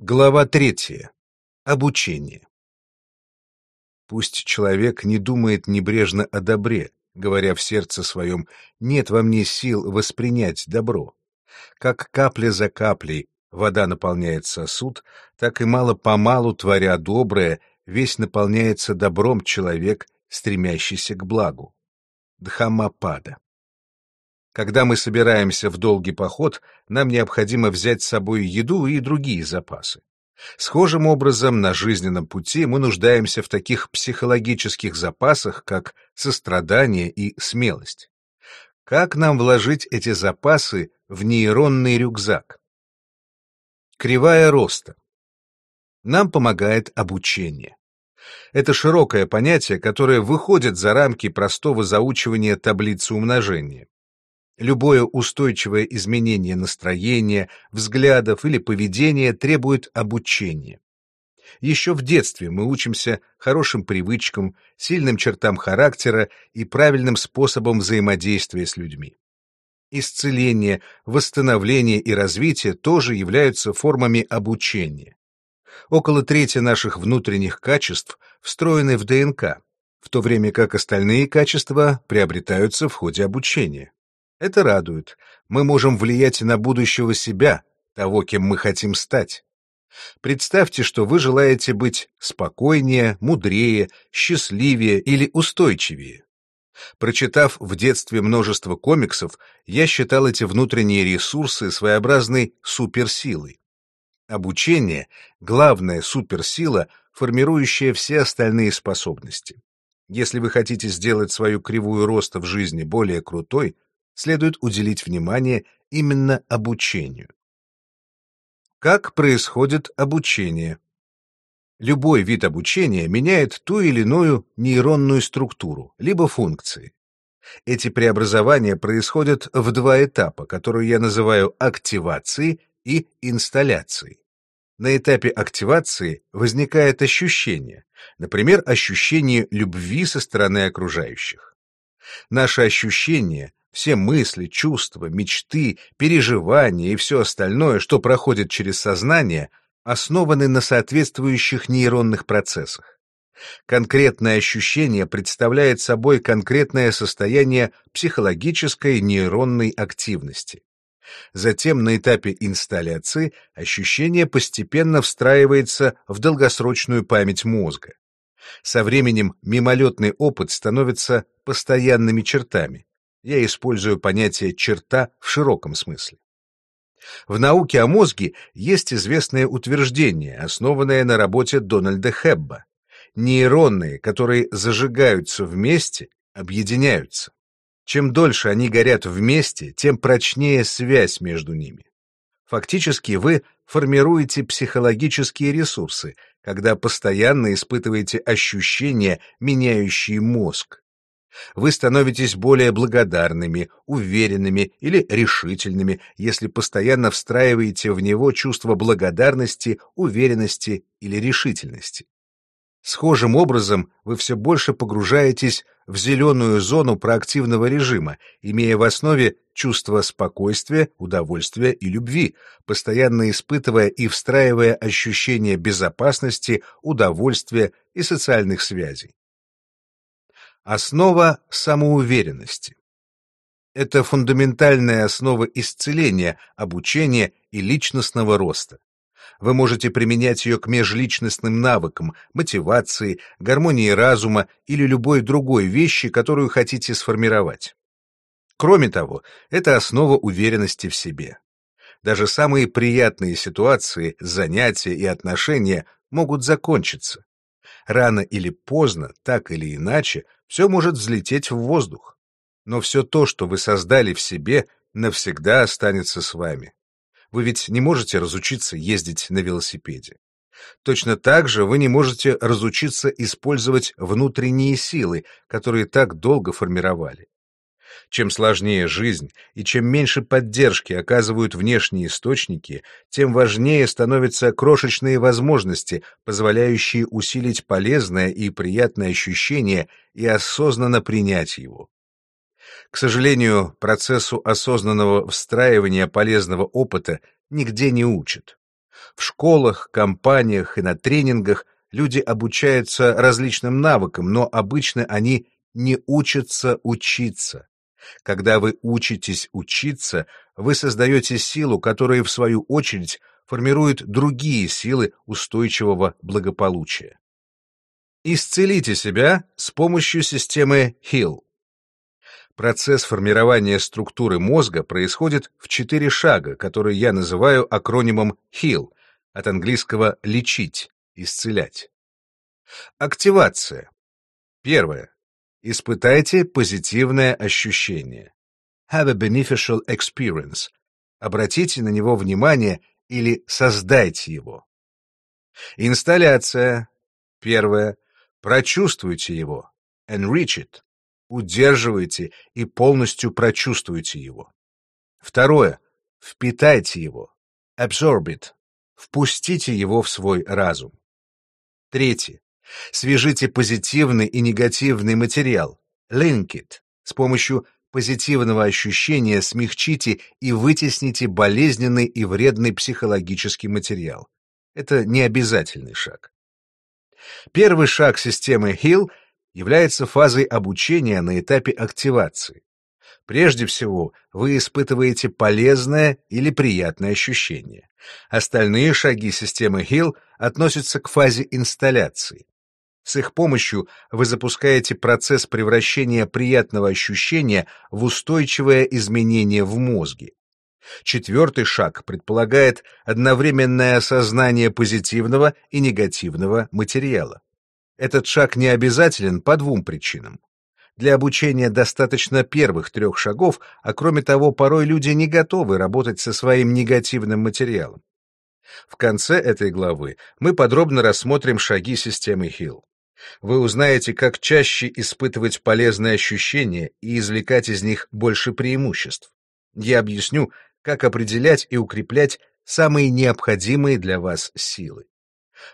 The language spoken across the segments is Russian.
Глава третья. Обучение. Пусть человек не думает небрежно о добре, говоря в сердце своем «нет во мне сил воспринять добро». Как капля за каплей вода наполняет сосуд, так и мало-помалу, творя доброе, весь наполняется добром человек, стремящийся к благу. Дхаммапада. Когда мы собираемся в долгий поход, нам необходимо взять с собой еду и другие запасы. Схожим образом на жизненном пути мы нуждаемся в таких психологических запасах, как сострадание и смелость. Как нам вложить эти запасы в нейронный рюкзак? Кривая роста. Нам помогает обучение. Это широкое понятие, которое выходит за рамки простого заучивания таблицы умножения. Любое устойчивое изменение настроения, взглядов или поведения требует обучения. Еще в детстве мы учимся хорошим привычкам, сильным чертам характера и правильным способам взаимодействия с людьми. Исцеление, восстановление и развитие тоже являются формами обучения. Около трети наших внутренних качеств встроены в ДНК, в то время как остальные качества приобретаются в ходе обучения. Это радует. Мы можем влиять на будущего себя, того, кем мы хотим стать. Представьте, что вы желаете быть спокойнее, мудрее, счастливее или устойчивее. Прочитав в детстве множество комиксов, я считал эти внутренние ресурсы своеобразной суперсилой. Обучение — главная суперсила, формирующая все остальные способности. Если вы хотите сделать свою кривую роста в жизни более крутой, следует уделить внимание именно обучению. Как происходит обучение? Любой вид обучения меняет ту или иную нейронную структуру, либо функции. Эти преобразования происходят в два этапа, которые я называю активацией и инсталляцией. На этапе активации возникает ощущение, например, ощущение любви со стороны окружающих. Наши ощущения все мысли, чувства, мечты, переживания и все остальное, что проходит через сознание, основаны на соответствующих нейронных процессах. Конкретное ощущение представляет собой конкретное состояние психологической нейронной активности. Затем на этапе инсталляции ощущение постепенно встраивается в долгосрочную память мозга. Со временем мимолетный опыт становится постоянными чертами, я использую понятие «черта» в широком смысле. В науке о мозге есть известное утверждение, основанное на работе Дональда Хебба. Нейронные, которые зажигаются вместе, объединяются. Чем дольше они горят вместе, тем прочнее связь между ними. Фактически вы формируете психологические ресурсы, когда постоянно испытываете ощущения, меняющие мозг. Вы становитесь более благодарными, уверенными или решительными, если постоянно встраиваете в него чувство благодарности, уверенности или решительности. Схожим образом вы все больше погружаетесь в зеленую зону проактивного режима, имея в основе чувство спокойствия, удовольствия и любви, постоянно испытывая и встраивая ощущение безопасности, удовольствия и социальных связей. Основа самоуверенности. Это фундаментальная основа исцеления, обучения и личностного роста. Вы можете применять ее к межличностным навыкам, мотивации, гармонии разума или любой другой вещи, которую хотите сформировать. Кроме того, это основа уверенности в себе. Даже самые приятные ситуации, занятия и отношения могут закончиться. Рано или поздно, так или иначе, все может взлететь в воздух. Но все то, что вы создали в себе, навсегда останется с вами. Вы ведь не можете разучиться ездить на велосипеде. Точно так же вы не можете разучиться использовать внутренние силы, которые так долго формировали. Чем сложнее жизнь и чем меньше поддержки оказывают внешние источники, тем важнее становятся крошечные возможности, позволяющие усилить полезное и приятное ощущение и осознанно принять его. К сожалению, процессу осознанного встраивания полезного опыта нигде не учат. В школах, компаниях и на тренингах люди обучаются различным навыкам, но обычно они не учатся учиться. Когда вы учитесь учиться, вы создаете силу, которая, в свою очередь, формирует другие силы устойчивого благополучия. Исцелите себя с помощью системы HEAL. Процесс формирования структуры мозга происходит в четыре шага, которые я называю акронимом HEAL, от английского «лечить», «исцелять». Активация. Первое. Испытайте позитивное ощущение. Have a beneficial experience. Обратите на него внимание или создайте его. Инсталляция. Первое. Прочувствуйте его. Enrich it. Удерживайте и полностью прочувствуйте его. Второе. Впитайте его. Absorb it. Впустите его в свой разум. Третье. Свяжите позитивный и негативный материал. Link it. С помощью позитивного ощущения смягчите и вытесните болезненный и вредный психологический материал. Это не обязательный шаг. Первый шаг системы HEAL является фазой обучения на этапе активации. Прежде всего, вы испытываете полезное или приятное ощущение. Остальные шаги системы HEAL относятся к фазе инсталляции. С их помощью вы запускаете процесс превращения приятного ощущения в устойчивое изменение в мозге. Четвертый шаг предполагает одновременное осознание позитивного и негативного материала. Этот шаг не обязателен по двум причинам. Для обучения достаточно первых трех шагов, а кроме того, порой люди не готовы работать со своим негативным материалом. В конце этой главы мы подробно рассмотрим шаги системы Hill. Вы узнаете, как чаще испытывать полезные ощущения и извлекать из них больше преимуществ. Я объясню, как определять и укреплять самые необходимые для вас силы.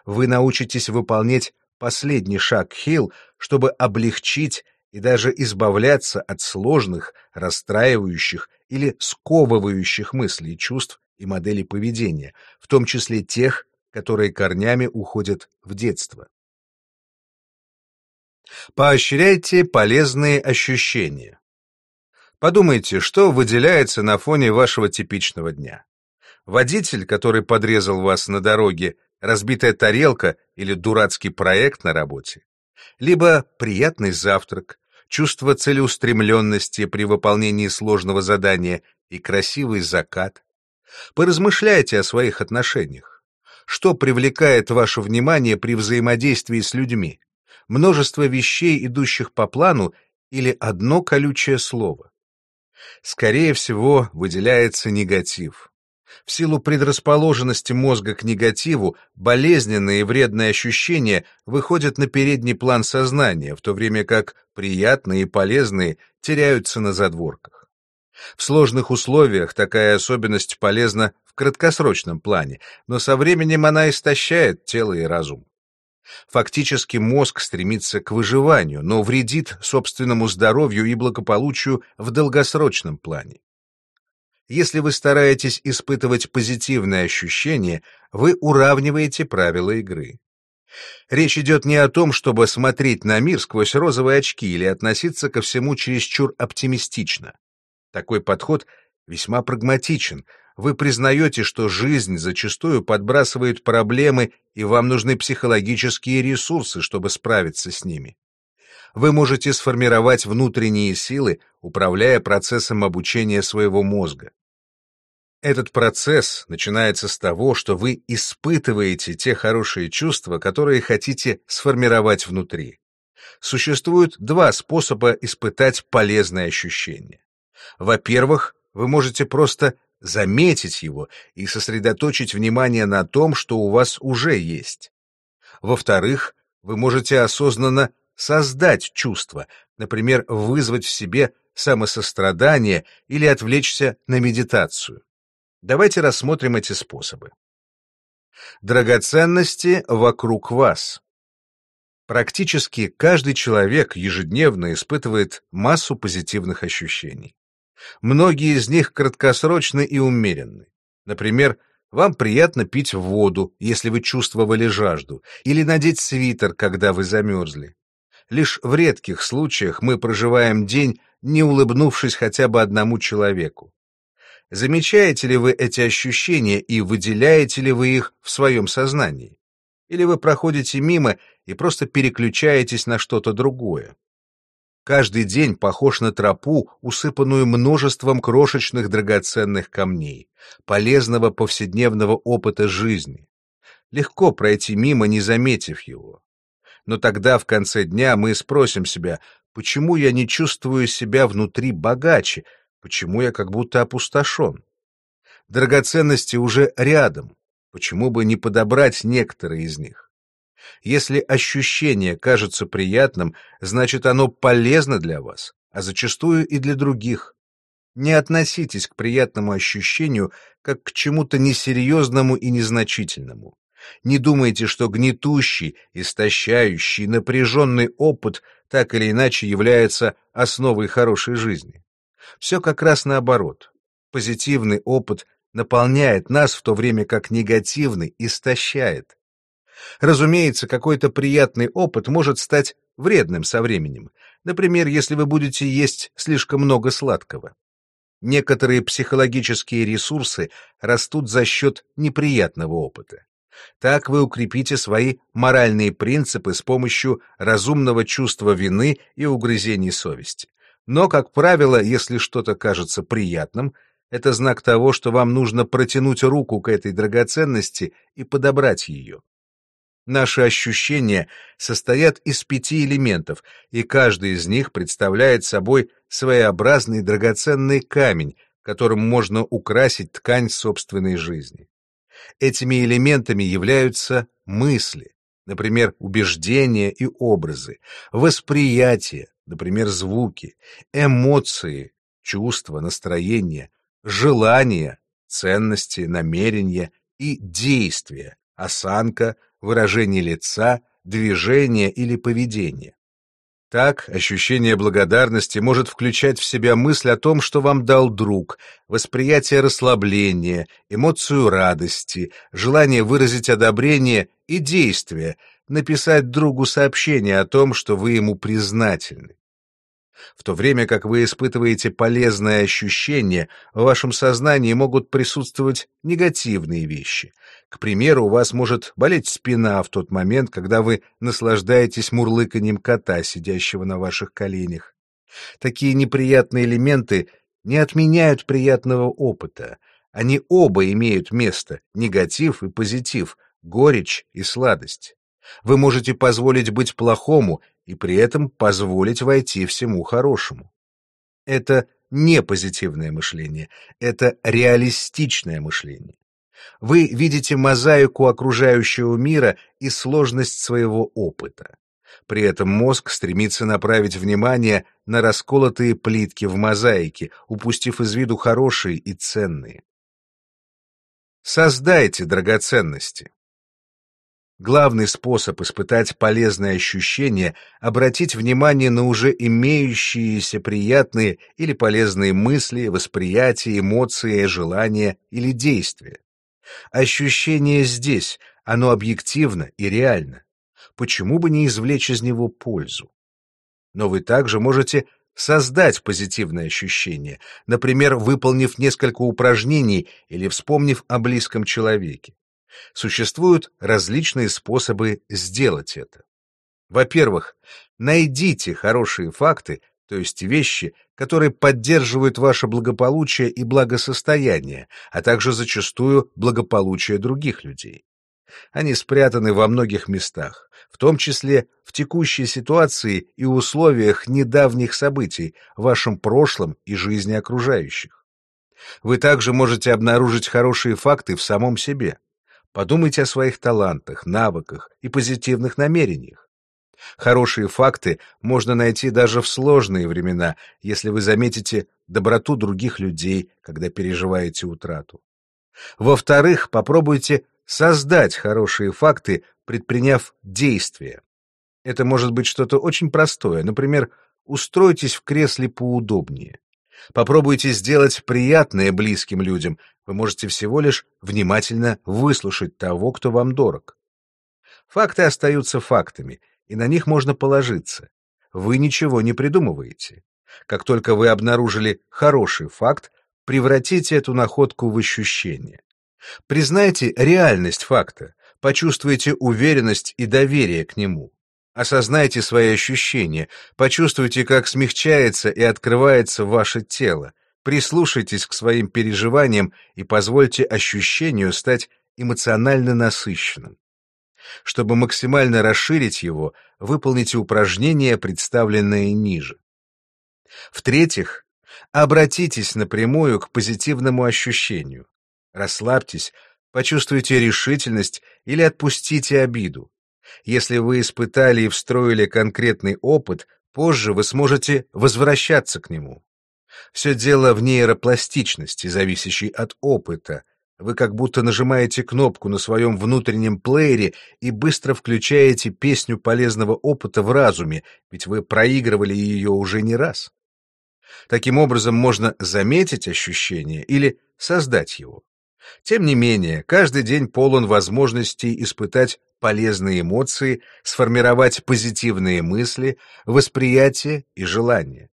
Вы научитесь выполнять последний шаг Хилл, чтобы облегчить и даже избавляться от сложных, расстраивающих или сковывающих мыслей, чувств и моделей поведения, в том числе тех, которые корнями уходят в детство. Поощряйте полезные ощущения. Подумайте, что выделяется на фоне вашего типичного дня. Водитель, который подрезал вас на дороге, разбитая тарелка или дурацкий проект на работе. Либо приятный завтрак, чувство целеустремленности при выполнении сложного задания и красивый закат. Поразмышляйте о своих отношениях. Что привлекает ваше внимание при взаимодействии с людьми? Множество вещей, идущих по плану, или одно колючее слово. Скорее всего, выделяется негатив. В силу предрасположенности мозга к негативу, болезненные и вредные ощущения выходят на передний план сознания, в то время как приятные и полезные теряются на задворках. В сложных условиях такая особенность полезна в краткосрочном плане, но со временем она истощает тело и разум. Фактически мозг стремится к выживанию, но вредит собственному здоровью и благополучию в долгосрочном плане. Если вы стараетесь испытывать позитивные ощущения, вы уравниваете правила игры. Речь идет не о том, чтобы смотреть на мир сквозь розовые очки или относиться ко всему чересчур оптимистично. Такой подход весьма прагматичен, вы признаете, что жизнь зачастую подбрасывает проблемы, и вам нужны психологические ресурсы, чтобы справиться с ними. Вы можете сформировать внутренние силы, управляя процессом обучения своего мозга. Этот процесс начинается с того, что вы испытываете те хорошие чувства, которые хотите сформировать внутри. Существует два способа испытать полезные ощущения. Во-первых, вы можете просто заметить его и сосредоточить внимание на том, что у вас уже есть. Во-вторых, вы можете осознанно создать чувство, например, вызвать в себе самосострадание или отвлечься на медитацию. Давайте рассмотрим эти способы. Драгоценности вокруг вас. Практически каждый человек ежедневно испытывает массу позитивных ощущений. Многие из них краткосрочны и умеренны. Например, Вам приятно пить воду, если вы чувствовали жажду, или надеть свитер, когда вы замерзли. Лишь в редких случаях мы проживаем день, не улыбнувшись хотя бы одному человеку. Замечаете ли вы эти ощущения и выделяете ли вы их в своем сознании? Или вы проходите мимо и просто переключаетесь на что-то другое? Каждый день похож на тропу, усыпанную множеством крошечных драгоценных камней, полезного повседневного опыта жизни. Легко пройти мимо, не заметив его. Но тогда в конце дня мы спросим себя, почему я не чувствую себя внутри богаче, почему я как будто опустошен. Драгоценности уже рядом, почему бы не подобрать некоторые из них? Если ощущение кажется приятным, значит оно полезно для вас, а зачастую и для других. Не относитесь к приятному ощущению как к чему-то несерьезному и незначительному. Не думайте, что гнетущий, истощающий, напряженный опыт так или иначе является основой хорошей жизни. Все как раз наоборот. Позитивный опыт наполняет нас, в то время как негативный истощает. Разумеется, какой-то приятный опыт может стать вредным со временем, например, если вы будете есть слишком много сладкого. Некоторые психологические ресурсы растут за счет неприятного опыта. Так вы укрепите свои моральные принципы с помощью разумного чувства вины и угрызений совести. Но, как правило, если что-то кажется приятным, это знак того, что вам нужно протянуть руку к этой драгоценности и подобрать ее. Наши ощущения состоят из пяти элементов, и каждый из них представляет собой своеобразный драгоценный камень, которым можно украсить ткань собственной жизни. Этими элементами являются мысли, например, убеждения и образы, восприятие, например, звуки, эмоции, чувства, настроения, желания, ценности, намерения и действия, осанка, выражение лица, движение или поведение. Так, ощущение благодарности может включать в себя мысль о том, что вам дал друг, восприятие расслабления, эмоцию радости, желание выразить одобрение и действие, написать другу сообщение о том, что вы ему признательны. В то время как вы испытываете полезное ощущение, в вашем сознании могут присутствовать негативные вещи. К примеру, у вас может болеть спина в тот момент, когда вы наслаждаетесь мурлыканьем кота, сидящего на ваших коленях. Такие неприятные элементы не отменяют приятного опыта. Они оба имеют место, негатив и позитив, горечь и сладость. Вы можете позволить быть плохому и при этом позволить войти всему хорошему. Это не позитивное мышление, это реалистичное мышление. Вы видите мозаику окружающего мира и сложность своего опыта. При этом мозг стремится направить внимание на расколотые плитки в мозаике, упустив из виду хорошие и ценные. Создайте драгоценности. Главный способ испытать полезные ощущения — обратить внимание на уже имеющиеся приятные или полезные мысли, восприятия, эмоции, желания или действия. Ощущение здесь, оно объективно и реально. Почему бы не извлечь из него пользу? Но вы также можете создать позитивное ощущение, например, выполнив несколько упражнений или вспомнив о близком человеке. Существуют различные способы сделать это. Во-первых, найдите хорошие факты, то есть вещи, которые поддерживают ваше благополучие и благосостояние, а также зачастую благополучие других людей. Они спрятаны во многих местах, в том числе в текущей ситуации и условиях недавних событий, вашем прошлом и жизни окружающих. Вы также можете обнаружить хорошие факты в самом себе. Подумайте о своих талантах, навыках и позитивных намерениях. Хорошие факты можно найти даже в сложные времена, если вы заметите доброту других людей, когда переживаете утрату. Во-вторых, попробуйте создать хорошие факты, предприняв действия. Это может быть что-то очень простое, например, устройтесь в кресле поудобнее. Попробуйте сделать приятное близким людям. Вы можете всего лишь внимательно выслушать того, кто вам дорог. Факты остаются фактами, и на них можно положиться. Вы ничего не придумываете. Как только вы обнаружили хороший факт, превратите эту находку в ощущение. Признайте реальность факта, почувствуйте уверенность и доверие к нему. Осознайте свои ощущения, почувствуйте, как смягчается и открывается ваше тело, прислушайтесь к своим переживаниям и позвольте ощущению стать эмоционально насыщенным. Чтобы максимально расширить его, выполните упражнения, представленные ниже. В-третьих, обратитесь напрямую к позитивному ощущению. Расслабьтесь, почувствуйте решительность или отпустите обиду. Если вы испытали и встроили конкретный опыт, позже вы сможете возвращаться к нему. Все дело в нейропластичности, зависящей от опыта. Вы как будто нажимаете кнопку на своем внутреннем плеере и быстро включаете песню полезного опыта в разуме, ведь вы проигрывали ее уже не раз. Таким образом, можно заметить ощущение или создать его. Тем не менее, каждый день полон возможностей испытать полезные эмоции, сформировать позитивные мысли, восприятие и желания.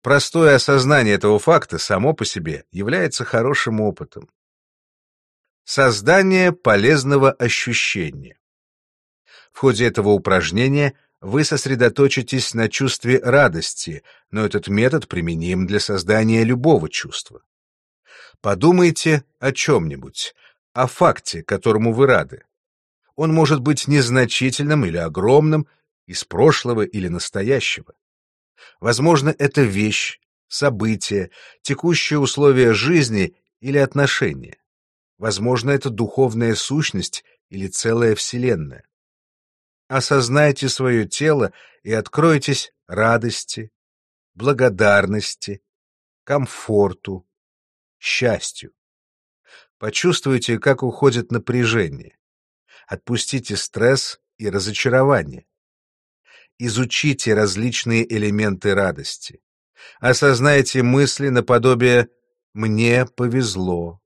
Простое осознание этого факта само по себе является хорошим опытом. Создание полезного ощущения. В ходе этого упражнения вы сосредоточитесь на чувстве радости, но этот метод применим для создания любого чувства. Подумайте о чем-нибудь, о факте, которому вы рады. Он может быть незначительным или огромным, из прошлого или настоящего. Возможно, это вещь, событие, текущие условия жизни или отношения. Возможно, это духовная сущность или целая вселенная. Осознайте свое тело и откройтесь радости, благодарности, комфорту, счастью. Почувствуйте, как уходит напряжение. Отпустите стресс и разочарование. Изучите различные элементы радости. Осознайте мысли наподобие «мне повезло».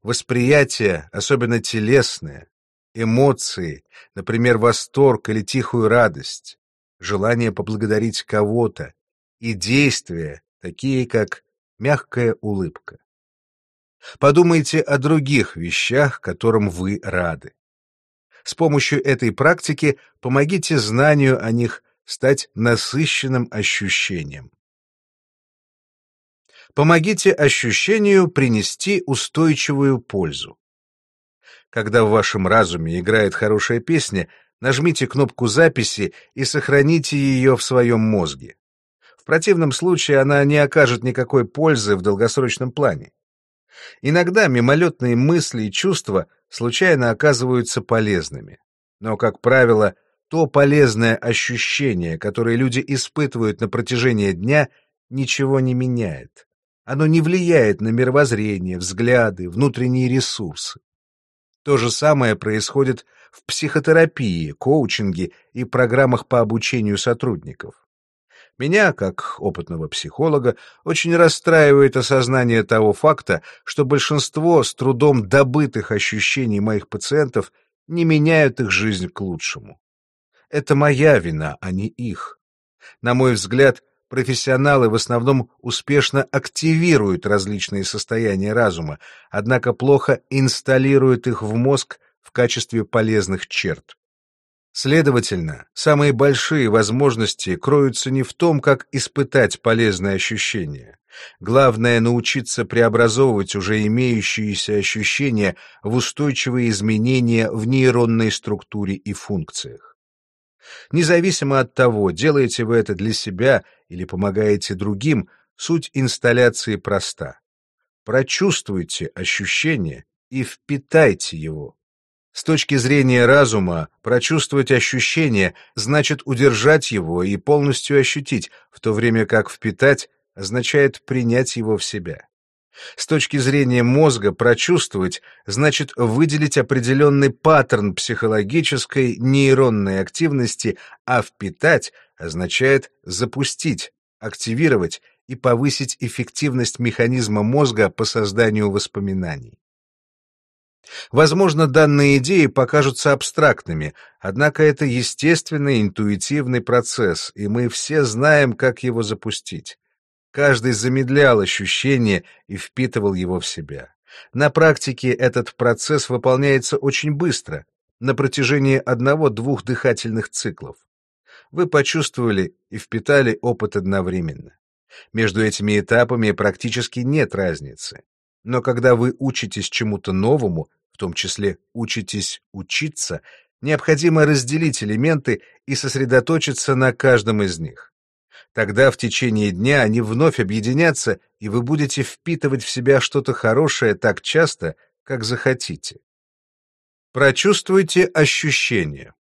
Восприятие, особенно телесное, эмоции, например, восторг или тихую радость, желание поблагодарить кого-то, и действия, такие как мягкая улыбка. Подумайте о других вещах, которым вы рады. С помощью этой практики помогите знанию о них стать насыщенным ощущением. Помогите ощущению принести устойчивую пользу. Когда в вашем разуме играет хорошая песня, нажмите кнопку записи и сохраните ее в своем мозге. В противном случае она не окажет никакой пользы в долгосрочном плане. Иногда мимолетные мысли и чувства случайно оказываются полезными. Но, как правило, то полезное ощущение, которое люди испытывают на протяжении дня, ничего не меняет. Оно не влияет на мировоззрение, взгляды, внутренние ресурсы. То же самое происходит в психотерапии, коучинге и программах по обучению сотрудников. Меня, как опытного психолога, очень расстраивает осознание того факта, что большинство с трудом добытых ощущений моих пациентов не меняют их жизнь к лучшему. Это моя вина, а не их. На мой взгляд, профессионалы в основном успешно активируют различные состояния разума, однако плохо инсталируют их в мозг в качестве полезных черт. Следовательно, самые большие возможности кроются не в том, как испытать полезные ощущения. Главное — научиться преобразовывать уже имеющиеся ощущения в устойчивые изменения в нейронной структуре и функциях. Независимо от того, делаете вы это для себя или помогаете другим, суть инсталляции проста. Прочувствуйте ощущение и впитайте его. С точки зрения разума, прочувствовать ощущение значит удержать его и полностью ощутить, в то время как впитать означает принять его в себя. С точки зрения мозга, прочувствовать значит выделить определенный паттерн психологической нейронной активности, а впитать означает запустить, активировать и повысить эффективность механизма мозга по созданию воспоминаний. Возможно, данные идеи покажутся абстрактными, однако это естественный интуитивный процесс, и мы все знаем, как его запустить. Каждый замедлял ощущение и впитывал его в себя. На практике этот процесс выполняется очень быстро, на протяжении одного-двух дыхательных циклов. Вы почувствовали и впитали опыт одновременно. Между этими этапами практически нет разницы. Но когда вы учитесь чему-то новому, в том числе учитесь учиться, необходимо разделить элементы и сосредоточиться на каждом из них. Тогда в течение дня они вновь объединятся, и вы будете впитывать в себя что-то хорошее так часто, как захотите. Прочувствуйте ощущение.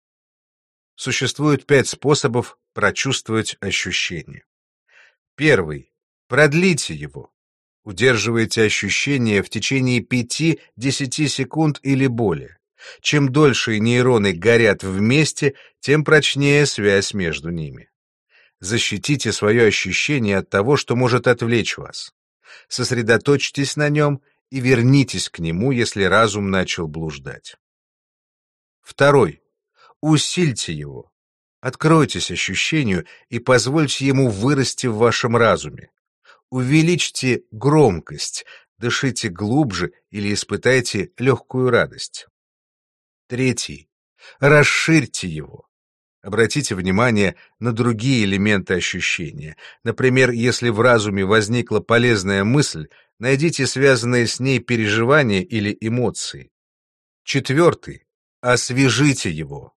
Существует пять способов прочувствовать ощущение. Первый. Продлите его. Удерживайте ощущение в течение 5-10 секунд или более. Чем дольше нейроны горят вместе, тем прочнее связь между ними. Защитите свое ощущение от того, что может отвлечь вас. Сосредоточьтесь на нем и вернитесь к нему, если разум начал блуждать. Второй. Усильте его. Откройтесь ощущению и позвольте ему вырасти в вашем разуме. Увеличьте громкость, дышите глубже или испытайте легкую радость. Третий. Расширьте его. Обратите внимание на другие элементы ощущения. Например, если в разуме возникла полезная мысль, найдите связанные с ней переживания или эмоции. Четвертый. Освежите его.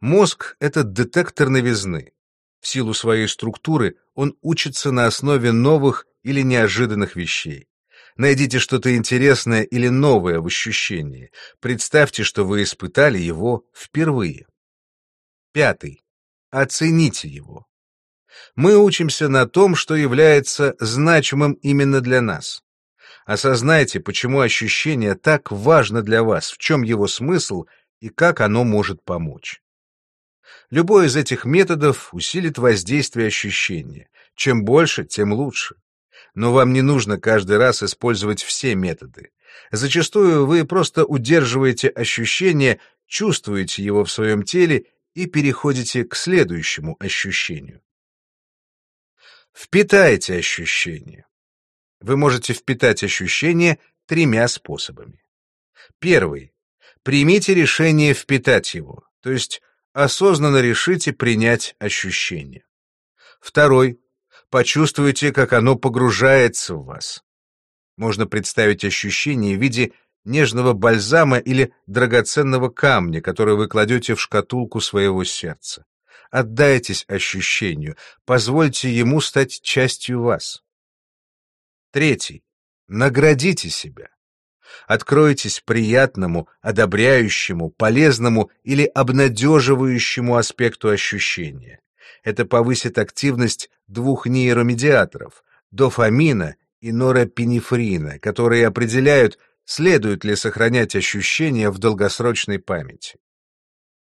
Мозг — это детектор новизны. В силу своей структуры он учится на основе новых или неожиданных вещей. Найдите что-то интересное или новое в ощущении. Представьте, что вы испытали его впервые. Пятый. Оцените его. Мы учимся на том, что является значимым именно для нас. Осознайте, почему ощущение так важно для вас, в чем его смысл и как оно может помочь. Любой из этих методов усилит воздействие ощущения. Чем больше, тем лучше. Но вам не нужно каждый раз использовать все методы. Зачастую вы просто удерживаете ощущение, чувствуете его в своем теле и переходите к следующему ощущению. Впитайте ощущение. Вы можете впитать ощущение тремя способами. Первый примите решение впитать его, то есть осознанно решите принять ощущение. Второй. Почувствуйте, как оно погружается в вас. Можно представить ощущение в виде нежного бальзама или драгоценного камня, который вы кладете в шкатулку своего сердца. Отдайтесь ощущению, позвольте ему стать частью вас. Третий. Наградите себя. Откройтесь приятному, одобряющему, полезному или обнадеживающему аспекту ощущения. Это повысит активность двух нейромедиаторов – дофамина и норопинефрина, которые определяют, следует ли сохранять ощущения в долгосрочной памяти.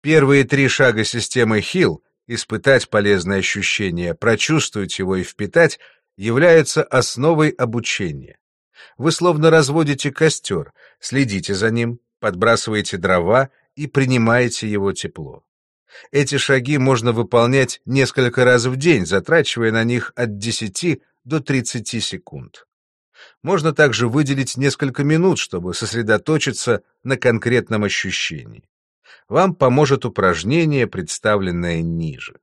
Первые три шага системы Хилл – испытать полезное ощущение, прочувствовать его и впитать – являются основой обучения. Вы словно разводите костер, следите за ним, подбрасываете дрова и принимаете его тепло. Эти шаги можно выполнять несколько раз в день, затрачивая на них от 10 до 30 секунд. Можно также выделить несколько минут, чтобы сосредоточиться на конкретном ощущении. Вам поможет упражнение, представленное ниже.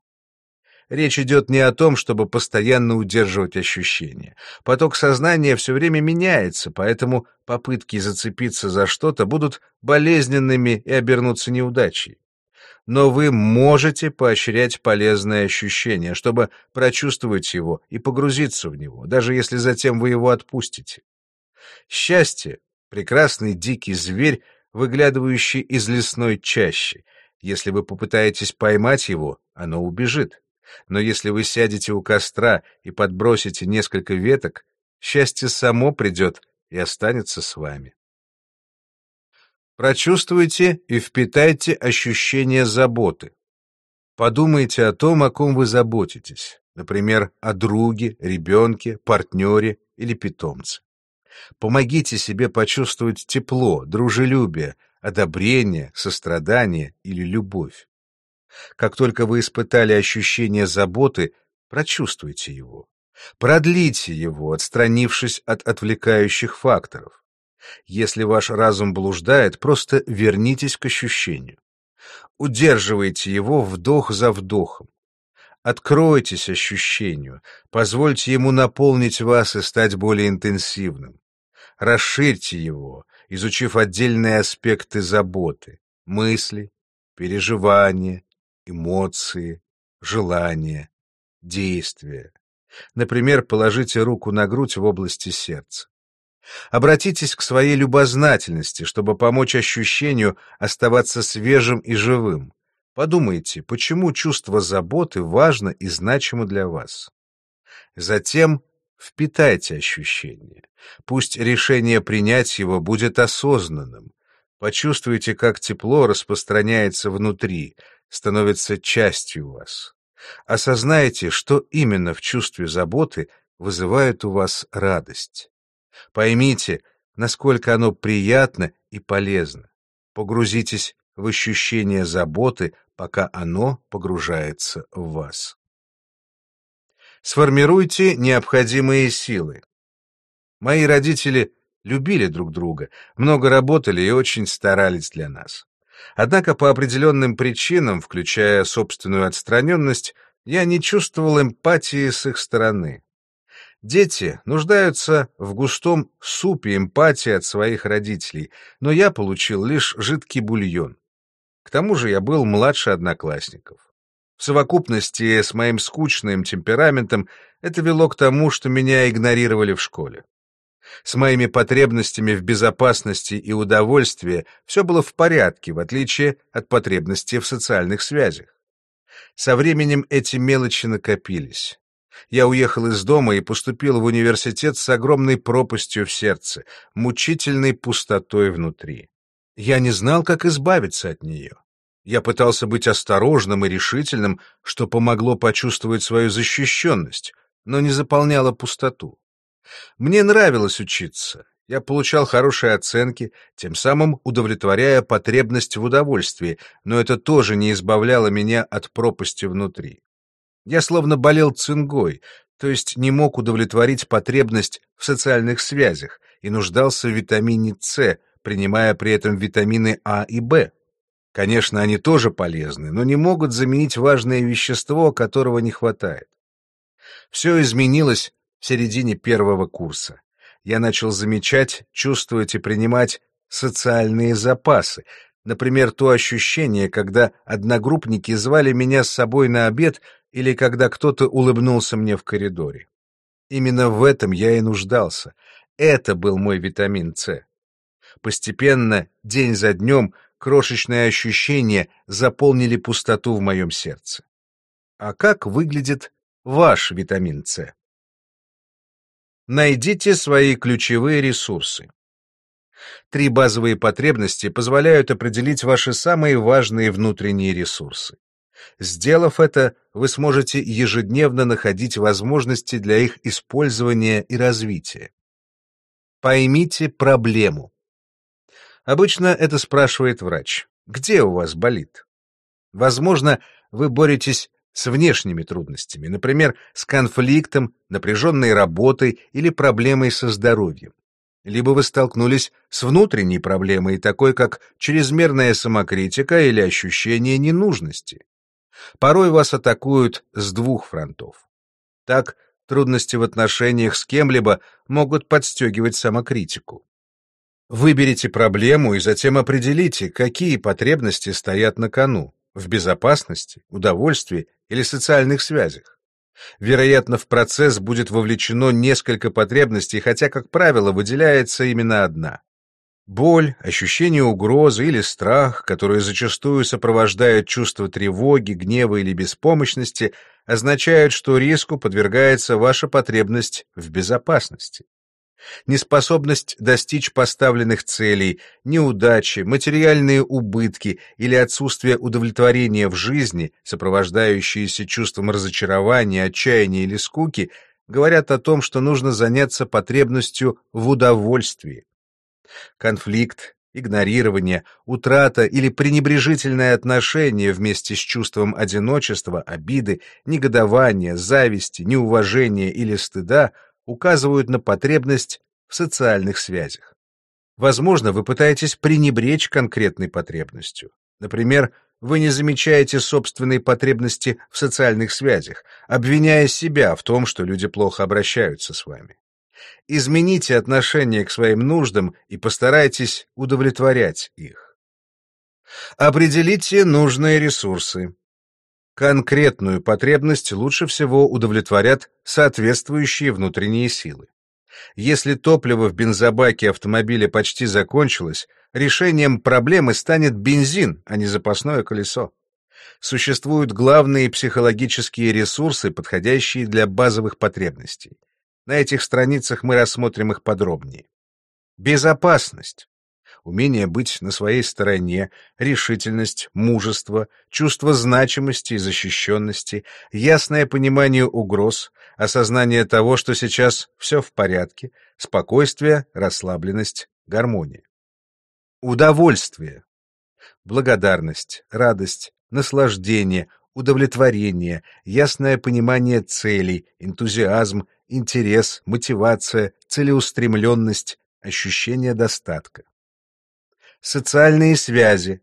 Речь идет не о том, чтобы постоянно удерживать ощущения. Поток сознания все время меняется, поэтому попытки зацепиться за что-то будут болезненными и обернутся неудачей. Но вы можете поощрять полезное ощущение, чтобы прочувствовать его и погрузиться в него, даже если затем вы его отпустите. Счастье — прекрасный дикий зверь, выглядывающий из лесной чащи. Если вы попытаетесь поймать его, оно убежит. Но если вы сядете у костра и подбросите несколько веток, счастье само придет и останется с вами. Прочувствуйте и впитайте ощущение заботы. Подумайте о том, о ком вы заботитесь. например, о друге, ребенке, партнере или питомце. Помогите себе почувствовать тепло, дружелюбие, одобрение, сострадание или любовь. Как только вы испытали ощущение заботы, прочувствуйте его. Продлите его, отстранившись от отвлекающих факторов. Если ваш разум блуждает, просто вернитесь к ощущению. Удерживайте его вдох за вдохом. Откройтесь ощущению, позвольте ему наполнить вас и стать более интенсивным. Расширьте его, изучив отдельные аспекты заботы, мысли, переживания, эмоции, желания, действия. Например, положите руку на грудь в области сердца. Обратитесь к своей любознательности, чтобы помочь ощущению оставаться свежим и живым. Подумайте, почему чувство заботы важно и значимо для вас. Затем впитайте ощущение. Пусть решение принять его будет осознанным. Почувствуйте, как тепло распространяется внутри, становится частью вас. Осознайте, что именно в чувстве заботы вызывает у вас радость. Поймите, насколько оно приятно и полезно. Погрузитесь в ощущение заботы, пока оно погружается в вас. Сформируйте необходимые силы. Мои родители любили друг друга, много работали и очень старались для нас. Однако по определенным причинам, включая собственную отстраненность, я не чувствовал эмпатии с их стороны. Дети нуждаются в густом супе эмпатии от своих родителей, но я получил лишь жидкий бульон. К тому же я был младше одноклассников. В совокупности с моим скучным темпераментом это вело к тому, что меня игнорировали в школе. С моими потребностями в безопасности и удовольствии все было в порядке, в отличие от потребностей в социальных связях. Со временем эти мелочи накопились. Я уехал из дома и поступил в университет с огромной пропастью в сердце, мучительной пустотой внутри. Я не знал, как избавиться от нее. Я пытался быть осторожным и решительным, что помогло почувствовать свою защищенность, но не заполняло пустоту. Мне нравилось учиться. Я получал хорошие оценки, тем самым удовлетворяя потребность в удовольствии, но это тоже не избавляло меня от пропасти внутри. Я словно болел цингой, то есть не мог удовлетворить потребность в социальных связях и нуждался в витамине С, принимая при этом витамины А и В. Конечно, они тоже полезны, но не могут заменить важное вещество, которого не хватает. Все изменилось в середине первого курса. Я начал замечать, чувствовать и принимать социальные запасы, например, то ощущение, когда одногруппники звали меня с собой на обед или когда кто-то улыбнулся мне в коридоре. Именно в этом я и нуждался. Это был мой витамин С. Постепенно, день за днем, крошечные ощущения заполнили пустоту в моем сердце. А как выглядит ваш витамин С? Найдите свои ключевые ресурсы. Три базовые потребности позволяют определить ваши самые важные внутренние ресурсы. Сделав это, вы сможете ежедневно находить возможности для их использования и развития. Поймите проблему. Обычно это спрашивает врач. Где у вас болит? Возможно, вы боретесь с внешними трудностями, например, с конфликтом, напряженной работой или проблемой со здоровьем. Либо вы столкнулись с внутренней проблемой, такой как чрезмерная самокритика или ощущение ненужности. Порой вас атакуют с двух фронтов. Так, трудности в отношениях с кем-либо могут подстегивать самокритику. Выберите проблему и затем определите, какие потребности стоят на кону в безопасности, удовольствии или социальных связях. Вероятно, в процесс будет вовлечено несколько потребностей, хотя, как правило, выделяется именно одна. Боль, ощущение угрозы или страх, которые зачастую сопровождают чувство тревоги, гнева или беспомощности, означают, что риску подвергается ваша потребность в безопасности. Неспособность достичь поставленных целей, неудачи, материальные убытки или отсутствие удовлетворения в жизни, сопровождающиеся чувством разочарования, отчаяния или скуки, говорят о том, что нужно заняться потребностью в удовольствии. Конфликт, игнорирование, утрата или пренебрежительное отношение вместе с чувством одиночества, обиды, негодования, зависти, неуважения или стыда указывают на потребность в социальных связях. Возможно, вы пытаетесь пренебречь конкретной потребностью. Например, вы не замечаете собственной потребности в социальных связях, обвиняя себя в том, что люди плохо обращаются с вами. Измените отношение к своим нуждам и постарайтесь удовлетворять их. Определите нужные ресурсы. Конкретную потребность лучше всего удовлетворят соответствующие внутренние силы. Если топливо в бензобаке автомобиля почти закончилось, решением проблемы станет бензин, а не запасное колесо. Существуют главные психологические ресурсы, подходящие для базовых потребностей. На этих страницах мы рассмотрим их подробнее. Безопасность. Умение быть на своей стороне, решительность, мужество, чувство значимости и защищенности, ясное понимание угроз, осознание того, что сейчас все в порядке, спокойствие, расслабленность, гармония. Удовольствие. Благодарность, радость, наслаждение, удовлетворение, ясное понимание целей, энтузиазм, интерес, мотивация, целеустремленность, ощущение достатка. Социальные связи,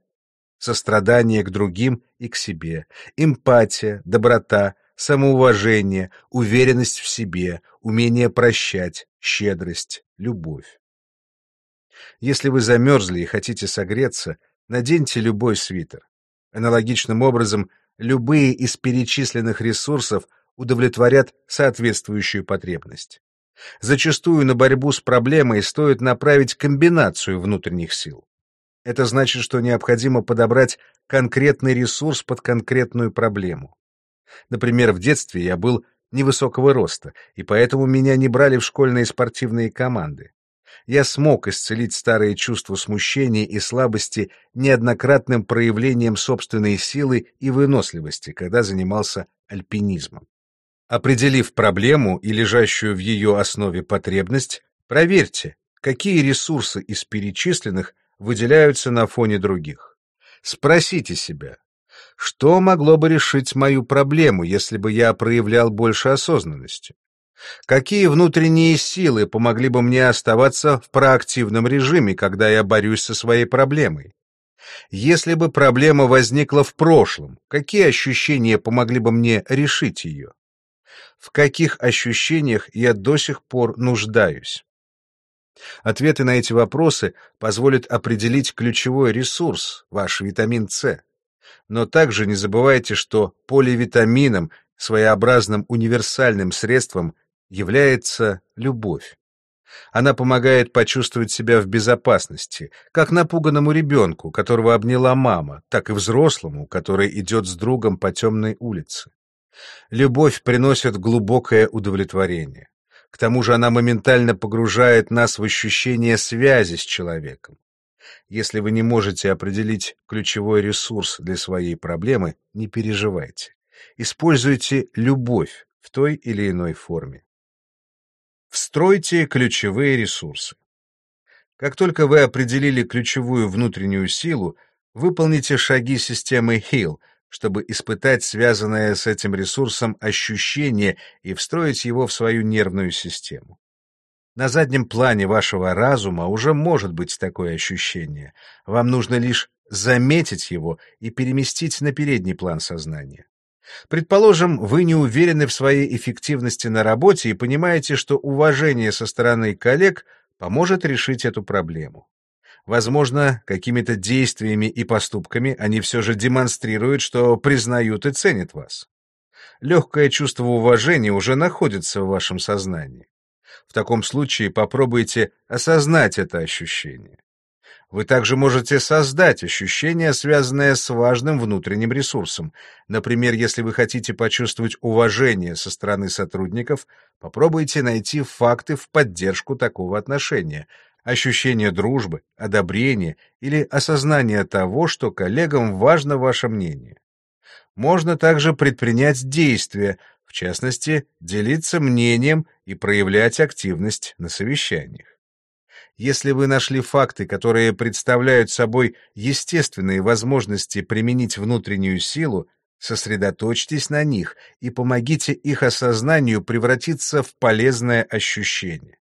сострадание к другим и к себе, эмпатия, доброта, самоуважение, уверенность в себе, умение прощать, щедрость, любовь. Если вы замерзли и хотите согреться, наденьте любой свитер. Аналогичным образом, любые из перечисленных ресурсов удовлетворят соответствующую потребность. Зачастую на борьбу с проблемой стоит направить комбинацию внутренних сил. Это значит, что необходимо подобрать конкретный ресурс под конкретную проблему. Например, в детстве я был невысокого роста, и поэтому меня не брали в школьные спортивные команды. Я смог исцелить старые чувства смущения и слабости неоднократным проявлением собственной силы и выносливости, когда занимался альпинизмом. Определив проблему и лежащую в ее основе потребность, проверьте, какие ресурсы из перечисленных выделяются на фоне других. Спросите себя, что могло бы решить мою проблему, если бы я проявлял больше осознанности? Какие внутренние силы помогли бы мне оставаться в проактивном режиме, когда я борюсь со своей проблемой? Если бы проблема возникла в прошлом, какие ощущения помогли бы мне решить ее? в каких ощущениях я до сих пор нуждаюсь. Ответы на эти вопросы позволят определить ключевой ресурс, ваш витамин С. Но также не забывайте, что поливитамином, своеобразным универсальным средством, является любовь. Она помогает почувствовать себя в безопасности, как напуганному ребенку, которого обняла мама, так и взрослому, который идет с другом по темной улице. Любовь приносит глубокое удовлетворение. К тому же она моментально погружает нас в ощущение связи с человеком. Если вы не можете определить ключевой ресурс для своей проблемы, не переживайте. Используйте любовь в той или иной форме. Встройте ключевые ресурсы. Как только вы определили ключевую внутреннюю силу, выполните шаги системы HEAL — чтобы испытать связанное с этим ресурсом ощущение и встроить его в свою нервную систему. На заднем плане вашего разума уже может быть такое ощущение. Вам нужно лишь заметить его и переместить на передний план сознания. Предположим, вы не уверены в своей эффективности на работе и понимаете, что уважение со стороны коллег поможет решить эту проблему. Возможно, какими-то действиями и поступками они все же демонстрируют, что признают и ценят вас. Легкое чувство уважения уже находится в вашем сознании. В таком случае попробуйте осознать это ощущение. Вы также можете создать ощущение, связанное с важным внутренним ресурсом. Например, если вы хотите почувствовать уважение со стороны сотрудников, попробуйте найти факты в поддержку такого отношения, ощущение дружбы, одобрения или осознание того, что коллегам важно ваше мнение. Можно также предпринять действия, в частности, делиться мнением и проявлять активность на совещаниях. Если вы нашли факты, которые представляют собой естественные возможности применить внутреннюю силу, сосредоточьтесь на них и помогите их осознанию превратиться в полезное ощущение.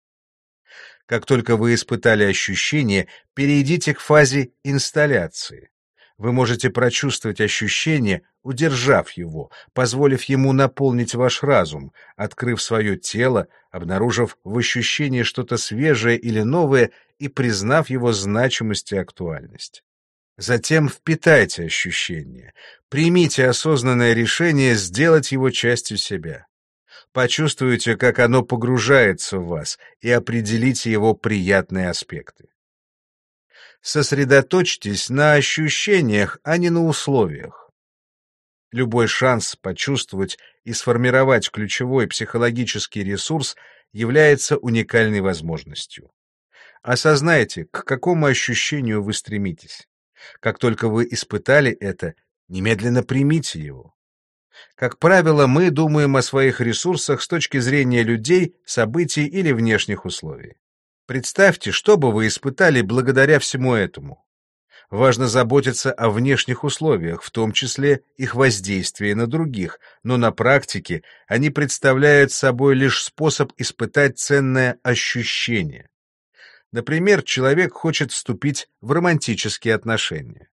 Как только вы испытали ощущение, перейдите к фазе инсталляции. Вы можете прочувствовать ощущение, удержав его, позволив ему наполнить ваш разум, открыв свое тело, обнаружив в ощущении что-то свежее или новое и признав его значимость и актуальность. Затем впитайте ощущение, примите осознанное решение сделать его частью себя. Почувствуйте, как оно погружается в вас, и определите его приятные аспекты. Сосредоточьтесь на ощущениях, а не на условиях. Любой шанс почувствовать и сформировать ключевой психологический ресурс является уникальной возможностью. Осознайте, к какому ощущению вы стремитесь. Как только вы испытали это, немедленно примите его. Как правило, мы думаем о своих ресурсах с точки зрения людей, событий или внешних условий. Представьте, что бы вы испытали благодаря всему этому. Важно заботиться о внешних условиях, в том числе их воздействии на других, но на практике они представляют собой лишь способ испытать ценное ощущение. Например, человек хочет вступить в романтические отношения.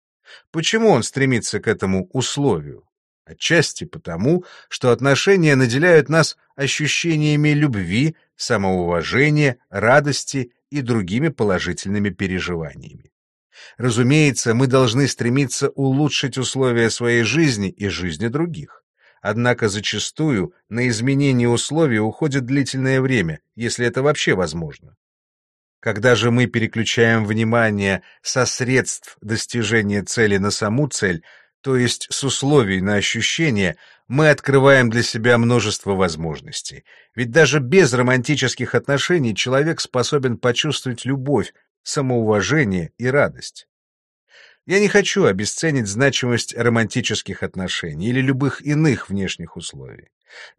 Почему он стремится к этому условию? Отчасти потому, что отношения наделяют нас ощущениями любви, самоуважения, радости и другими положительными переживаниями. Разумеется, мы должны стремиться улучшить условия своей жизни и жизни других. Однако зачастую на изменение условий уходит длительное время, если это вообще возможно. Когда же мы переключаем внимание со средств достижения цели на саму цель, то есть с условий на ощущение, мы открываем для себя множество возможностей. Ведь даже без романтических отношений человек способен почувствовать любовь, самоуважение и радость. Я не хочу обесценить значимость романтических отношений или любых иных внешних условий.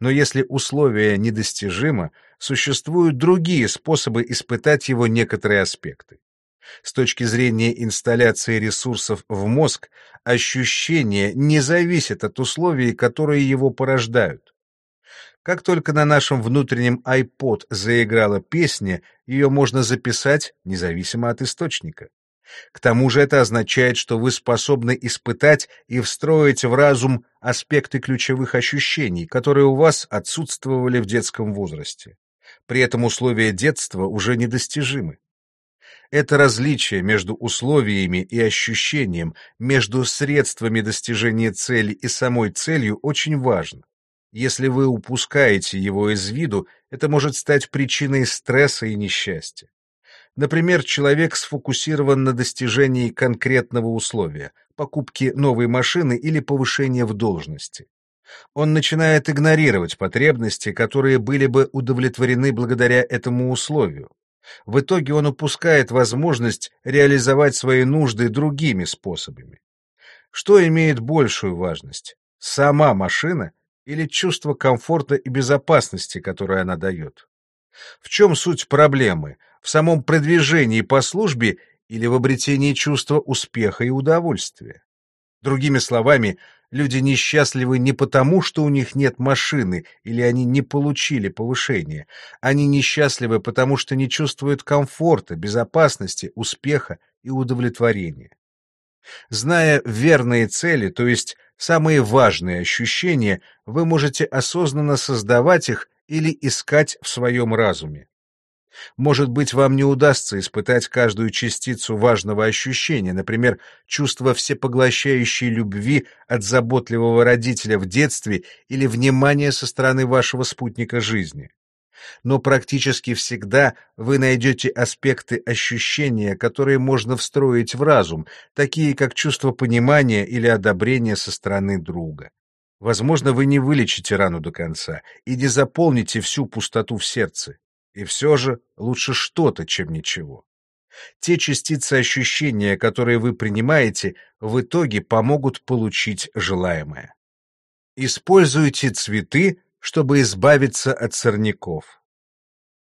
Но если условие недостижимо, существуют другие способы испытать его некоторые аспекты. С точки зрения инсталляции ресурсов в мозг, ощущение не зависит от условий, которые его порождают. Как только на нашем внутреннем iPod заиграла песня, ее можно записать независимо от источника. К тому же это означает, что вы способны испытать и встроить в разум аспекты ключевых ощущений, которые у вас отсутствовали в детском возрасте. При этом условия детства уже недостижимы. Это различие между условиями и ощущением, между средствами достижения цели и самой целью очень важно. Если вы упускаете его из виду, это может стать причиной стресса и несчастья. Например, человек сфокусирован на достижении конкретного условия – покупки новой машины или повышения в должности. Он начинает игнорировать потребности, которые были бы удовлетворены благодаря этому условию. В итоге он упускает возможность реализовать свои нужды другими способами. Что имеет большую важность? Сама машина или чувство комфорта и безопасности, которое она дает? В чем суть проблемы? В самом продвижении по службе или в обретении чувства успеха и удовольствия? Другими словами, люди несчастливы не потому, что у них нет машины или они не получили повышение. Они несчастливы потому, что не чувствуют комфорта, безопасности, успеха и удовлетворения. Зная верные цели, то есть самые важные ощущения, вы можете осознанно создавать их или искать в своем разуме. Может быть, вам не удастся испытать каждую частицу важного ощущения, например, чувство всепоглощающей любви от заботливого родителя в детстве или внимания со стороны вашего спутника жизни. Но практически всегда вы найдете аспекты ощущения, которые можно встроить в разум, такие как чувство понимания или одобрения со стороны друга. Возможно, вы не вылечите рану до конца и не заполните всю пустоту в сердце. И все же лучше что-то, чем ничего. Те частицы ощущения, которые вы принимаете, в итоге помогут получить желаемое. Используйте цветы, чтобы избавиться от сорняков.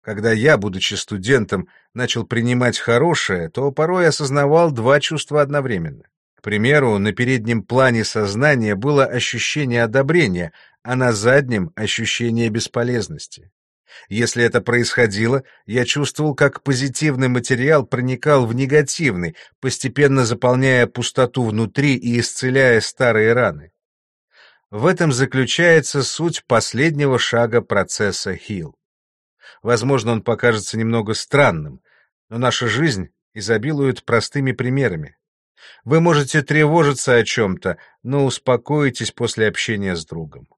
Когда я, будучи студентом, начал принимать хорошее, то порой осознавал два чувства одновременно. К примеру, на переднем плане сознания было ощущение одобрения, а на заднем — ощущение бесполезности. Если это происходило, я чувствовал, как позитивный материал проникал в негативный, постепенно заполняя пустоту внутри и исцеляя старые раны. В этом заключается суть последнего шага процесса Хилл. Возможно, он покажется немного странным, но наша жизнь изобилует простыми примерами. Вы можете тревожиться о чем-то, но успокоитесь после общения с другом.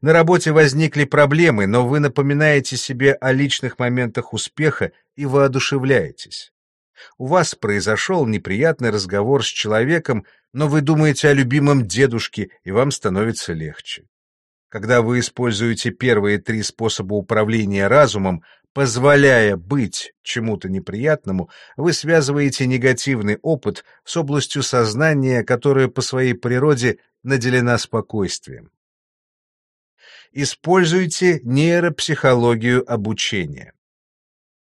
На работе возникли проблемы, но вы напоминаете себе о личных моментах успеха и воодушевляетесь. У вас произошел неприятный разговор с человеком, но вы думаете о любимом дедушке, и вам становится легче. Когда вы используете первые три способа управления разумом, позволяя быть чему-то неприятному, вы связываете негативный опыт с областью сознания, которая по своей природе наделена спокойствием. Используйте нейропсихологию обучения.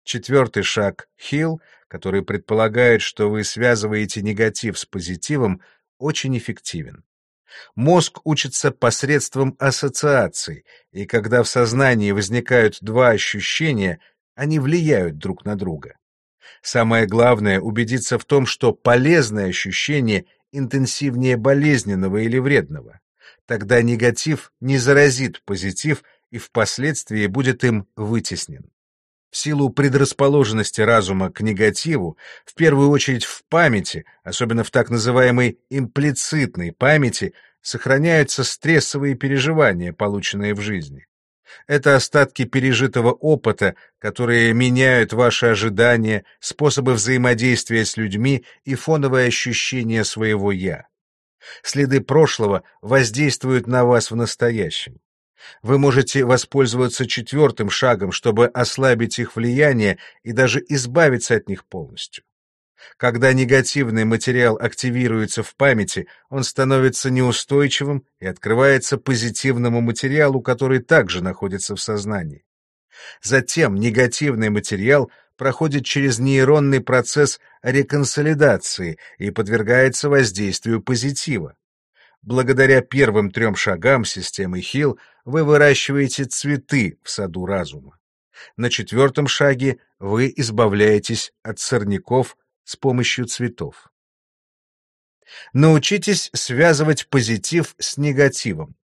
Четвертый шаг Хилл, который предполагает, что вы связываете негатив с позитивом, очень эффективен. Мозг учится посредством ассоциаций, и когда в сознании возникают два ощущения, они влияют друг на друга. Самое главное — убедиться в том, что полезное ощущение интенсивнее болезненного или вредного. Тогда негатив не заразит позитив и впоследствии будет им вытеснен. В силу предрасположенности разума к негативу, в первую очередь в памяти, особенно в так называемой имплицитной памяти, сохраняются стрессовые переживания, полученные в жизни. Это остатки пережитого опыта, которые меняют ваши ожидания, способы взаимодействия с людьми и фоновые ощущения своего «я». Следы прошлого воздействуют на вас в настоящем. Вы можете воспользоваться четвертым шагом, чтобы ослабить их влияние и даже избавиться от них полностью. Когда негативный материал активируется в памяти, он становится неустойчивым и открывается позитивному материалу, который также находится в сознании. Затем негативный материал проходит через нейронный процесс реконсолидации и подвергается воздействию позитива. Благодаря первым трем шагам системы Хилл вы выращиваете цветы в саду разума. На четвертом шаге вы избавляетесь от сорняков с помощью цветов. Научитесь связывать позитив с негативом.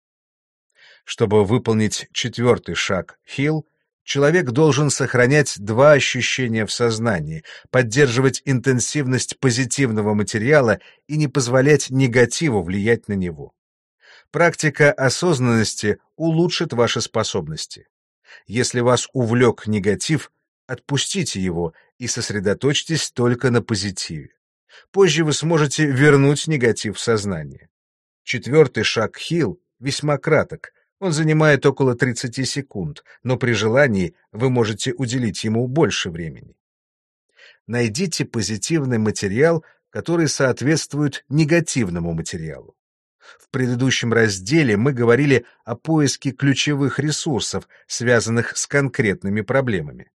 Чтобы выполнить четвертый шаг Хилл, Человек должен сохранять два ощущения в сознании, поддерживать интенсивность позитивного материала и не позволять негативу влиять на него. Практика осознанности улучшит ваши способности. Если вас увлек негатив, отпустите его и сосредоточьтесь только на позитиве. Позже вы сможете вернуть негатив в сознание. Четвертый шаг Хилл весьма краток, он занимает около 30 секунд, но при желании вы можете уделить ему больше времени. Найдите позитивный материал, который соответствует негативному материалу. В предыдущем разделе мы говорили о поиске ключевых ресурсов, связанных с конкретными проблемами.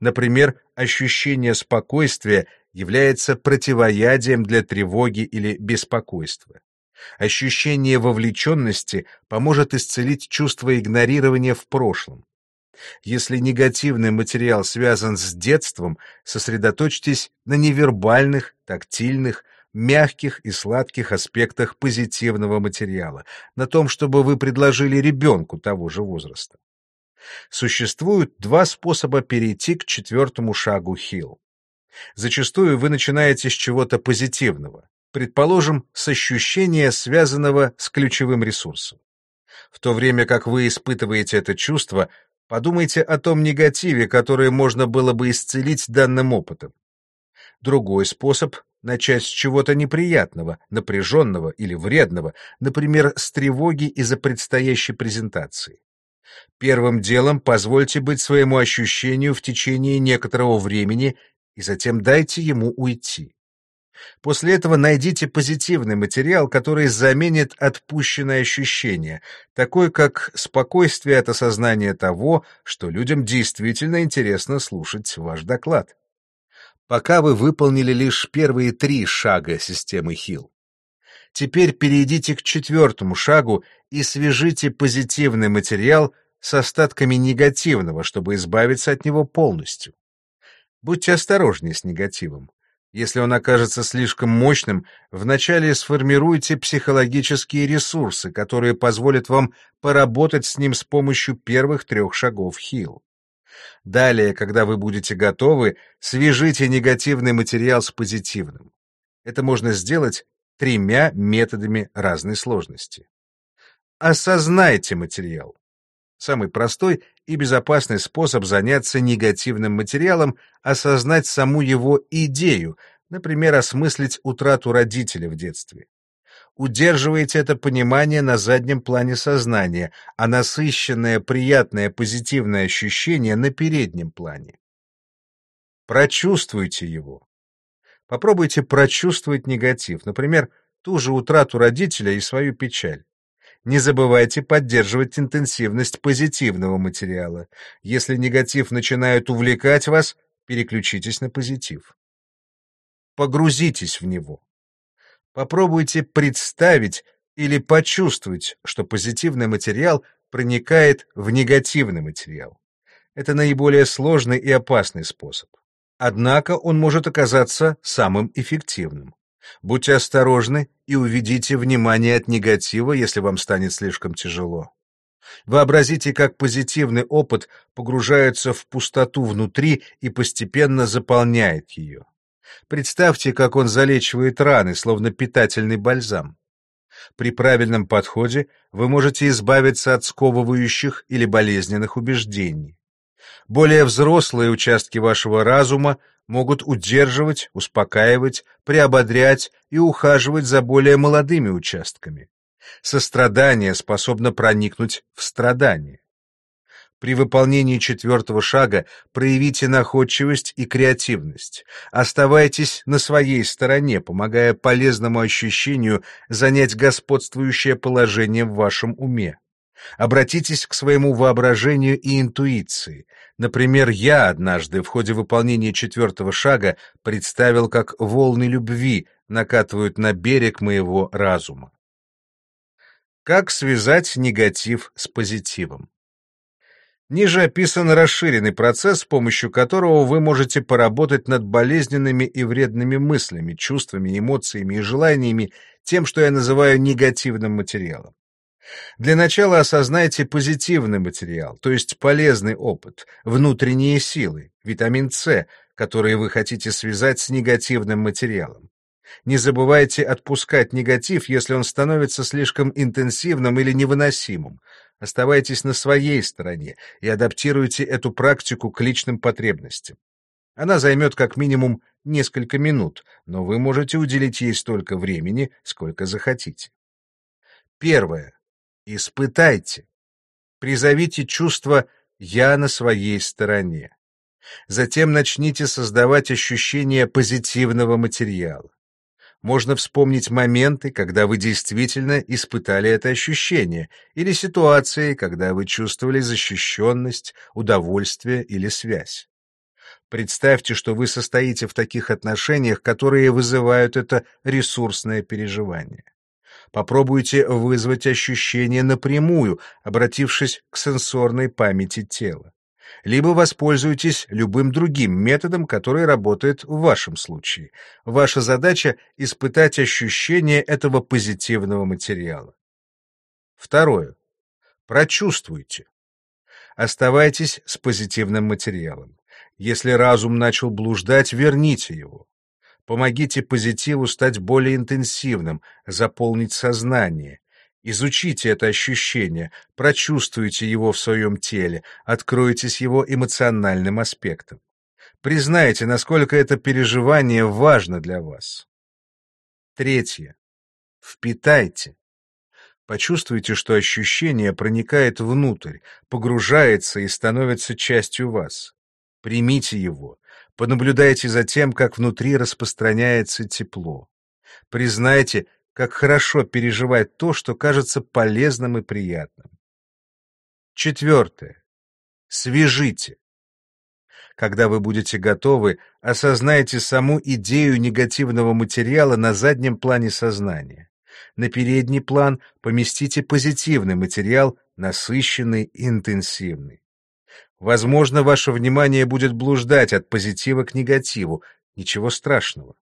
Например, ощущение спокойствия является противоядием для тревоги или беспокойства. Ощущение вовлеченности поможет исцелить чувство игнорирования в прошлом. Если негативный материал связан с детством, сосредоточьтесь на невербальных, тактильных, мягких и сладких аспектах позитивного материала, на том, чтобы вы предложили ребенку того же возраста. Существуют два способа перейти к четвертому шагу Хилл. Зачастую вы начинаете с чего-то позитивного предположим, с ощущения, связанного с ключевым ресурсом. В то время как вы испытываете это чувство, Подумайте о том негативе, который можно было бы исцелить данным опытом. Другой способ — начать с чего-то неприятного, напряженного или вредного, например, с тревоги из-за предстоящей презентации. Первым делом позвольте быть своему ощущению в течение некоторого времени и затем дайте ему уйти. После этого найдите позитивный материал, который заменит отпущенное ощущение, такой как спокойствие от осознания того, что людям действительно интересно слушать ваш доклад. Пока вы выполнили лишь первые три шага системы Хилл. Теперь перейдите к четвертому шагу и свяжите позитивный материал с остатками негативного, чтобы избавиться от него полностью. Будьте осторожнее с негативом. Если он окажется слишком мощным, вначале сформируйте психологические ресурсы, которые позволят вам поработать с ним с помощью первых трех шагов Хилл. Далее, когда вы будете готовы, свяжите негативный материал с позитивным. Это можно сделать тремя методами разной сложности. Осознайте материал. Самый простой и безопасный способ заняться негативным материалом — осознать саму его идею, например, осмыслить утрату родителя в детстве. Удерживайте это понимание на заднем плане сознания, а насыщенное, приятное, позитивное ощущение на переднем плане. Прочувствуйте его. Попробуйте прочувствовать негатив, например, ту же утрату родителя и свою печаль. Не забывайте поддерживать интенсивность позитивного материала. Если негатив начинает увлекать вас, переключитесь на позитив. Погрузитесь в него. Попробуйте представить или почувствовать, что позитивный материал проникает в негативный материал. Это наиболее сложный и опасный способ. Однако он может оказаться самым эффективным. Будьте осторожны и уведите внимание от негатива, если вам станет слишком тяжело. Вообразите, как позитивный опыт погружается в пустоту внутри и постепенно заполняет ее. Представьте, как он залечивает раны, словно питательный бальзам. При правильном подходе вы можете избавиться от сковывающих или болезненных убеждений. Более взрослые участки вашего разума могут удерживать, успокаивать, приободрять и ухаживать за более молодыми участками. Сострадание способно проникнуть в страдание. При выполнении четвертого шага проявите находчивость и креативность. Оставайтесь на своей стороне, помогая полезному ощущению занять господствующее положение в вашем уме. Обратитесь к своему воображению и интуиции. Например, я однажды в ходе выполнения четвертого шага представил, как волны любви накатывают на берег моего разума. Как связать негатив с позитивом? Ниже описан расширенный процесс, с помощью которого вы можете поработать над болезненными и вредными мыслями, чувствами, эмоциями и желаниями, тем, что я называю негативным материалом. Для начала осознайте позитивный материал, то есть полезный опыт, внутренние силы, витамин С, которые вы хотите связать с негативным материалом. Не забывайте отпускать негатив, если он становится слишком интенсивным или невыносимым. Оставайтесь на своей стороне и адаптируйте эту практику к личным потребностям. Она займет как минимум несколько минут, но вы можете уделить ей столько времени, сколько захотите. Первое. Испытайте. Призовите чувство «я на своей стороне». Затем начните создавать ощущение позитивного материала. Можно вспомнить моменты, когда вы действительно испытали это ощущение, или ситуации, когда вы чувствовали защищенность, удовольствие или связь. Представьте, что вы состоите в таких отношениях, которые вызывают это ресурсное переживание. Попробуйте вызвать ощущение напрямую, обратившись к сенсорной памяти тела. Либо воспользуйтесь любым другим методом, который работает в вашем случае. Ваша задача — испытать ощущение этого позитивного материала. Второе. Прочувствуйте. Оставайтесь с позитивным материалом. Если разум начал блуждать, верните его. Помогите позитиву стать более интенсивным, заполнить сознание. Изучите это ощущение, прочувствуйте его в своем теле, откройтесь его эмоциональным аспектом. Признайте, насколько это переживание важно для вас. Третье. Впитайте. Почувствуйте, что ощущение проникает внутрь, погружается и становится частью вас. Примите его, понаблюдайте за тем, как внутри распространяется тепло. Признайте, как хорошо переживать то, что кажется полезным и приятным. Четвертое. Свяжите. Когда вы будете готовы, осознайте саму идею негативного материала на заднем плане сознания. На передний план поместите позитивный материал, насыщенный интенсивный. Возможно, ваше внимание будет блуждать от позитива к негативу. Ничего страшного.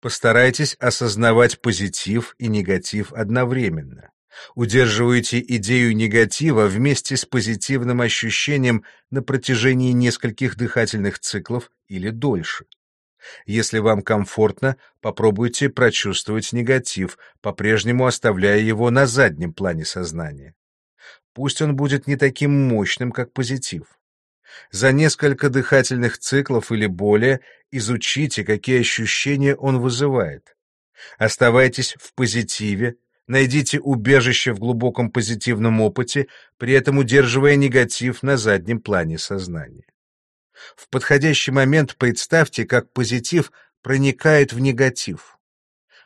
Постарайтесь осознавать позитив и негатив одновременно. Удерживайте идею негатива вместе с позитивным ощущением на протяжении нескольких дыхательных циклов или дольше. Если вам комфортно, попробуйте прочувствовать негатив, по-прежнему оставляя его на заднем плане сознания. Пусть он будет не таким мощным, как позитив. За несколько дыхательных циклов или более изучите, какие ощущения он вызывает. Оставайтесь в позитиве, найдите убежище в глубоком позитивном опыте, при этом удерживая негатив на заднем плане сознания. В подходящий момент представьте, как позитив проникает в негатив.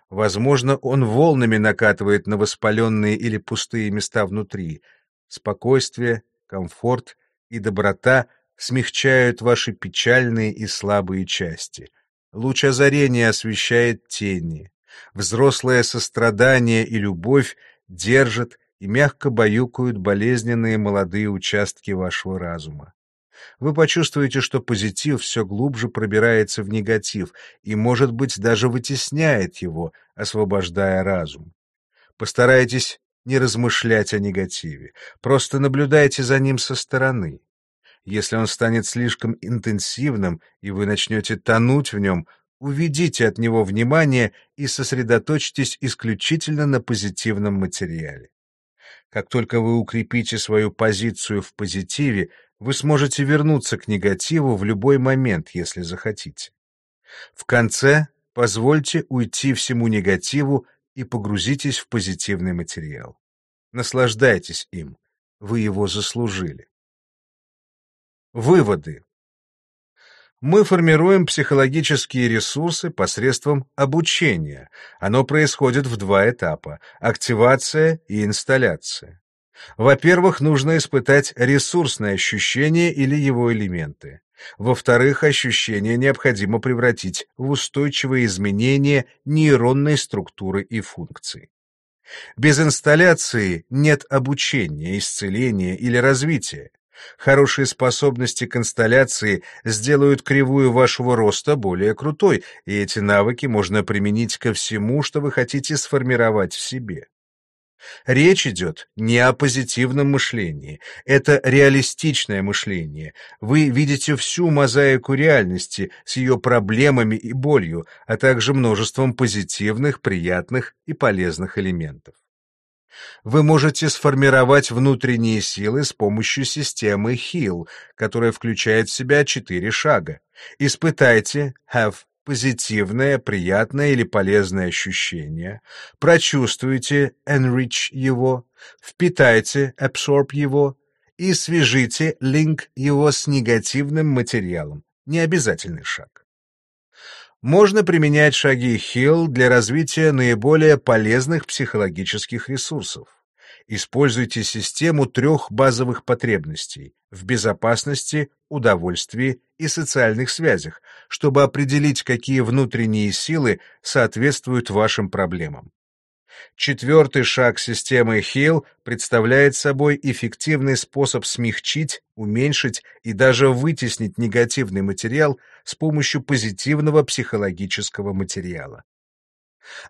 Возможно, он волнами накатывает на воспаленные или пустые места внутри. Спокойствие, комфорт и доброта смягчают ваши печальные и слабые части. Луч озарения освещает тени. Взрослое сострадание и любовь держат и мягко баюкают болезненные молодые участки вашего разума. Вы почувствуете, что позитив все глубже пробирается в негатив и, может быть, даже вытесняет его, освобождая разум. Постарайтесь не размышлять о негативе, просто наблюдайте за ним со стороны. Если он станет слишком интенсивным, и вы начнете тонуть в нем, уведите от него внимание и сосредоточьтесь исключительно на позитивном материале. Как только вы укрепите свою позицию в позитиве, вы сможете вернуться к негативу в любой момент, если захотите. В конце позвольте уйти всему негативу и погрузитесь в позитивный материал. Наслаждайтесь им, вы его заслужили. Выводы. Мы формируем психологические ресурсы посредством обучения. Оно происходит в два этапа – активация и инсталляция. Во-первых, нужно испытать ресурсное ощущение или его элементы. Во-вторых, ощущение необходимо превратить в устойчивые изменения нейронной структуры и функций. Без инсталляции нет обучения, исцеления или развития. Хорошие способности к инсталляции сделают кривую вашего роста более крутой, и эти навыки можно применить ко всему, что вы хотите сформировать в себе. Речь идет не о позитивном мышлении, это реалистичное мышление. Вы видите всю мозаику реальности с ее проблемами и болью, а также множеством позитивных, приятных и полезных элементов. Вы можете сформировать внутренние силы с помощью системы HEAL, которая включает в себя четыре шага. Испытайте have позитивное, приятное или полезное ощущение, прочувствуйте enrich его, впитайте absorb его и свяжите link его с негативным материалом. Необязательный шаг можно применять шаги Хилл для развития наиболее полезных психологических ресурсов. Используйте систему трех базовых потребностей в безопасности, удовольствии и социальных связях, чтобы определить, какие внутренние силы соответствуют вашим проблемам. Четвертый шаг системы HEAL представляет собой эффективный способ смягчить, уменьшить и даже вытеснить негативный материал с помощью позитивного психологического материала.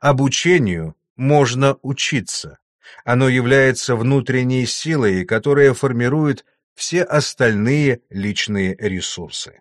Обучению можно учиться. Оно является внутренней силой, которая формирует все остальные личные ресурсы.